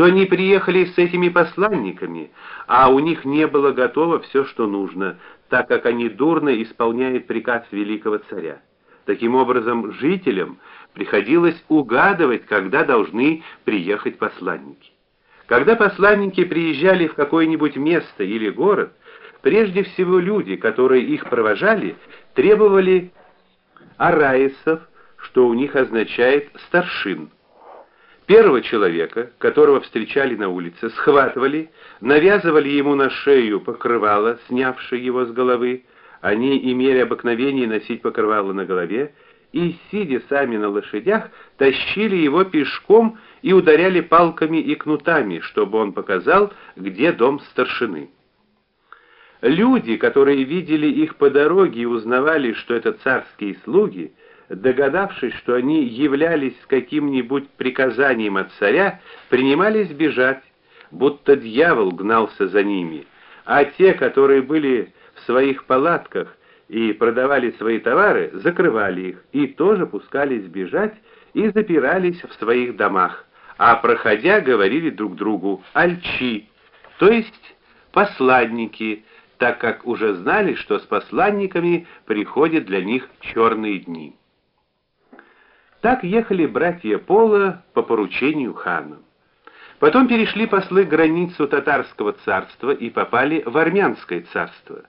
что они приехали с этими посланниками, а у них не было готово все, что нужно, так как они дурно исполняют приказ великого царя. Таким образом, жителям приходилось угадывать, когда должны приехать посланники. Когда посланники приезжали в какое-нибудь место или город, прежде всего люди, которые их провожали, требовали араисов, что у них означает старшин. Первого человека, которого встречали на улице, схватывали, навязывали ему на шею покрывало, снявшее его с головы. Они имели обыкновение носить покрывало на голове и, сидя сами на лошадях, тащили его пешком и ударяли палками и кнутами, чтобы он показал, где дом старшины. Люди, которые видели их по дороге и узнавали, что это царские слуги, догадавшись, что они являлись с каким-нибудь приказанием от царя, принимались бежать, будто дьявол гнался за ними, а те, которые были в своих палатках и продавали свои товары, закрывали их и тоже пускались бежать и запирались в своих домах, а проходя говорили друг другу альчи, то есть посладники, так как уже знали, что с посланниками приходят для них черные дни. Так ехали братья Пола по поручению хана. Потом перешли послы границу татарского царства и попали в армянское царство.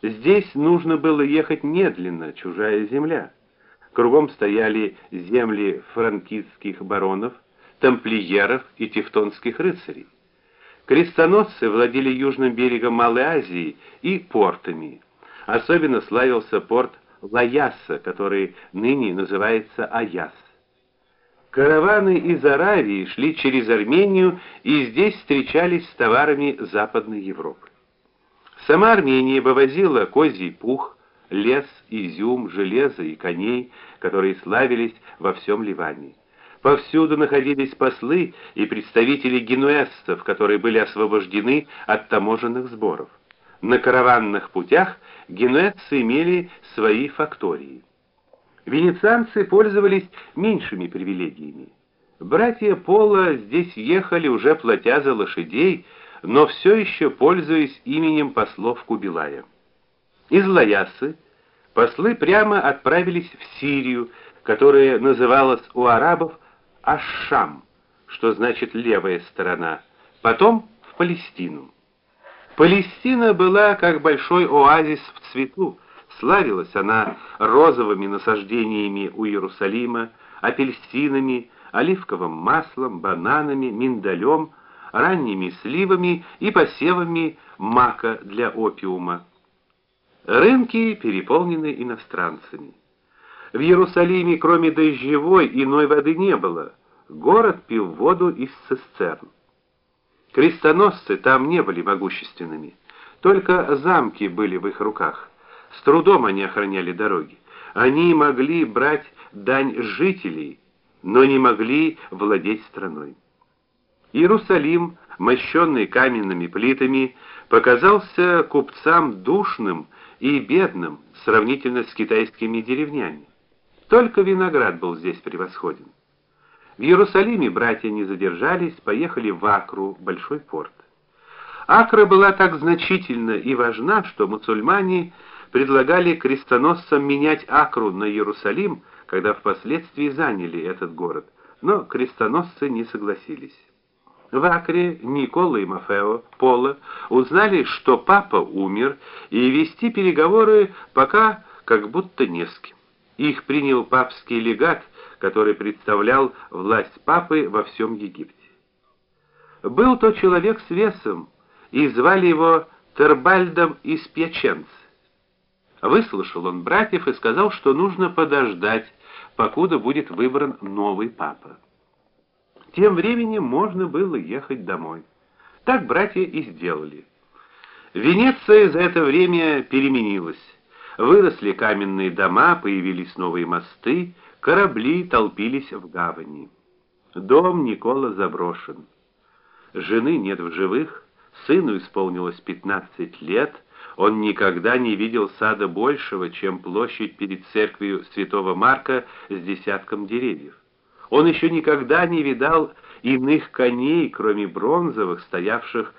Здесь нужно было ехать медленно, чужая земля. Кругом стояли земли франкистских баронов, тамплиеров и тевтонских рыцарей. Крестоносцы владели южным берегом Малой Азии и портами. Особенно славился порт Лаяса, который ныне называется Аяс. Караваны из Аравии шли через Армению и здесь встречались с товарами Западной Европы. Сама Армения вывозила козий пух, лес, изюм, железо и коней, которые славились во всем Ливане. Повсюду находились послы и представители генуэзцев, которые были освобождены от таможенных сборов. На караванных путях генуэзцы имели свои фактории. Венецианцы пользовались меньшими привилегиями. Братья Пола здесь ехали уже платя за лошадей, но все еще пользуясь именем послов Кубилая. Из Лаясы послы прямо отправились в Сирию, которая называлась у арабов Аш-Шам, что значит левая сторона, потом в Палестину. Палестина была как большой оазис в цвету. Славилась она розовыми насаждениями у Иерусалима, апельсинами, оливковым маслом, бананами, миндалем, ранними сливами и посевами мака для опиума. Рынки переполнены иностранцами. В Иерусалиме, кроме дождевой, иной воды не было. Город пил воду из цистерн. Крестоносцы там не были могущественными. Только замки были в их руках. С трудом они охраняли дороги. Они могли брать дань жителей, но не могли владеть страной. Иерусалим, мощенный каменными плитами, показался купцам душным и бедным сравнительно с китайскими деревнями. Только виноград был здесь превосходен. В Иерусалиме братья не задержались, поехали в Акру, большой порт. Акра была так значительна и важна, что мусульмане предлагали крестоносцам менять Акру на Иерусалим, когда впоследствии заняли этот город, но крестоносцы не согласились. В Акре Никола и Мафео Пола узнали, что папа умер, и вести переговоры пока как будто не с кем. Их принял папский легат, который представлял власть папы во всем Египте. Был то человек с весом, и звали его Тербальдом из Пьяченц. Выслушал он братьев и сказал, что нужно подождать, покуда будет выбран новый папа. Тем временем можно было ехать домой. Так братья и сделали. Венеция за это время переменилась. Выросли каменные дома, появились новые мосты, Корабли толпились в гавани. Дом Никола заброшен. Жены нет в живых, сыну исполнилось 15 лет. Он никогда не видел сада большего, чем площадь перед церковью Святого Марка с десятком деревьев. Он еще никогда не видал иных коней, кроме бронзовых, стоявших